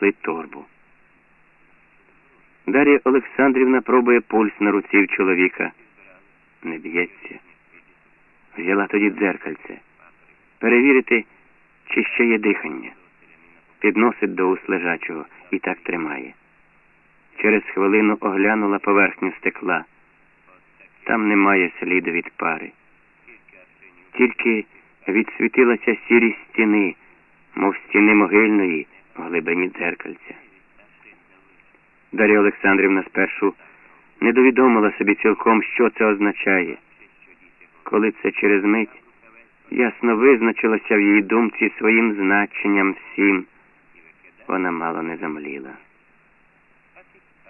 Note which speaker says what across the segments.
Speaker 1: несли торбу. Дар'я Олександрівна пробує пульс на руці в чоловіка. Не б'ється. Взяла тоді дзеркальце. Перевірити, чи ще є дихання. Підносить до ус лежачого і так тримає. Через хвилину оглянула поверхню стекла. Там немає сліду від пари. Тільки відсвітилася сірі стіни, мов стіни могильної в глибині дзеркальця. Дар'я Олександрівна спершу не довідомила собі цілком, що це означає. Коли це через мить ясно визначилося в її думці своїм значенням всім, вона мало не замліла.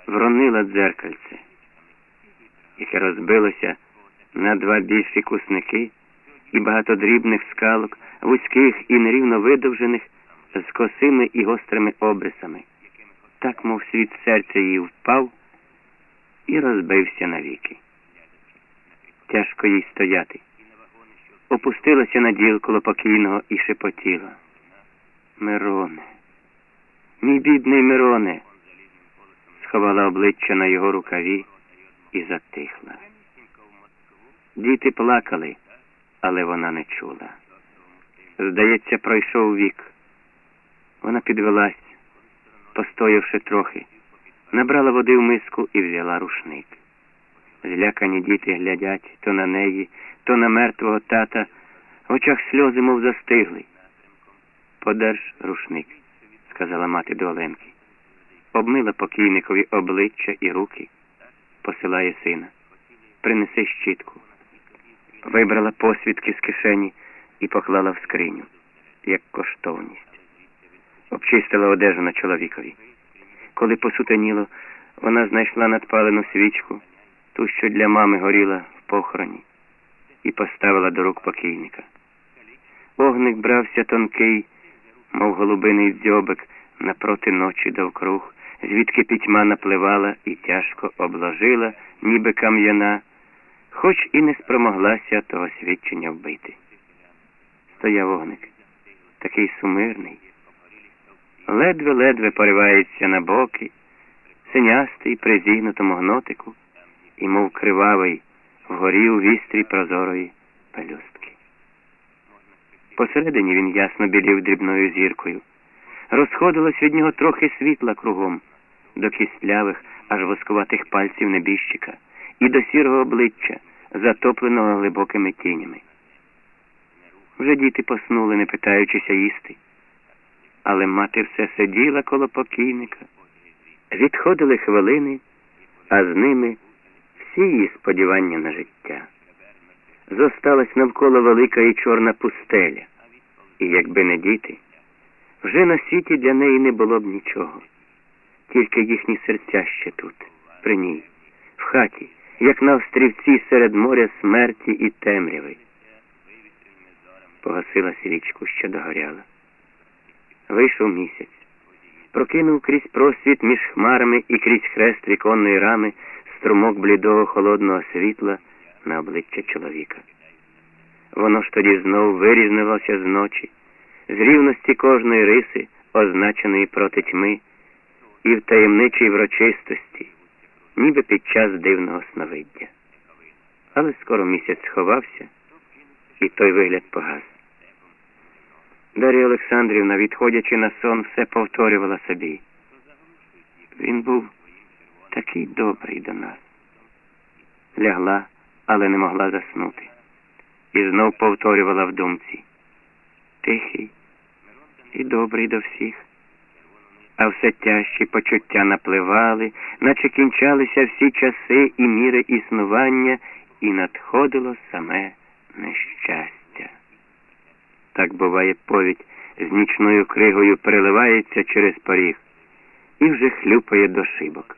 Speaker 1: Вронила дзеркальце, яке розбилося на два більші кусники і багато дрібних скалок, вузьких і нерівно видовжених, з косими і гострими обрисами. Так, мов світ серця її впав і розбився навіки. Тяжко їй стояти. Опустилася на діл коло покійного і шепотіла. Мироне, мій бідний Мироне, сховала обличчя на його рукаві і затихла. Діти плакали, але вона не чула. Здається, пройшов вік. Вона підвелась, постоявши трохи, набрала води в миску і взяла рушник. Злякані діти глядять то на неї, то на мертвого тата, в очах сльози, мов застигли. Подерж рушник, сказала мати до Оленки. Обмила покійникові обличчя і руки, посилає сина. Принеси щітку. Вибрала посвідки з кишені і поклала в скриню, як коштовність. Обчистила одежу на чоловікові. Коли посутеніло, вона знайшла надпалену свічку, ту, що для мами горіла в похороні, і поставила до рук покійника. Огник брався тонкий, мов голубиний дзьобик, напроти ночі довкруг, звідки пітьма напливала і тяжко обложила, ніби кам'яна, хоч і не спромоглася того свідчення вбити. Стояв огник, такий сумирний, ледве-ледве поривається на боки, синястий при зігнутому гнотику і, мов кривавий, вгорі у вістрі прозорої пелюстки. Посередині він ясно білів дрібною зіркою. Розходилось від нього трохи світла кругом, до кістлявих, аж воскуватих пальців небіжчика, і до сірого обличчя, затопленого глибокими тінями. Вже діти поснули, не питаючися їсти. Але мати все сиділа коло покійника. Відходили хвилини, а з ними всі її сподівання на життя. Зосталась навколо велика і чорна пустеля, і якби не діти, вже на світі для неї не було б нічого, тільки їхні серця ще тут, при ній, в хаті, як на острівці серед моря смерті і темряви. Погасила свічку, що догоряла. Вийшов місяць, прокинув крізь просвіт між хмарами і крізь хрест віконної рами струмок блідого холодного світла на обличчя чоловіка. Воно ж тоді знов вирізнилося з ночі, з рівності кожної риси, означеної проти тьми, і в таємничій врочистості, ніби під час дивного сновиддя. Але скоро місяць сховався, і той вигляд погас. Дар'я Олександрівна, відходячи на сон, все повторювала собі. Він був такий добрий до нас. Лягла, але не могла заснути. І знов повторювала в думці. Тихий і добрий до всіх. А все тяжчі почуття напливали, наче кінчалися всі часи і міри існування, і надходило саме нещастя. Так буває повідь з нічною кригою переливається через поріг і вже хлюпає до шибок.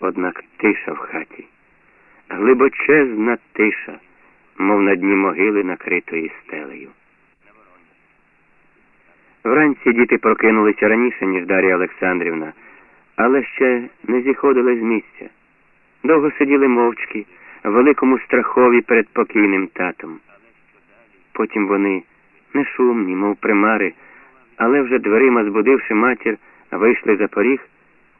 Speaker 1: Однак тиша в хаті, глибочезна тиша, мов на дні могили, накритої стелею. Вранці діти прокинулися раніше, ніж Дар'я Олександрівна, але ще не зіходили з місця. Довго сиділи мовчки, в великому страхові перед покійним татом. Потім вони, не шумні, мов примари, але вже дверима збудивши матір, вийшли за поріг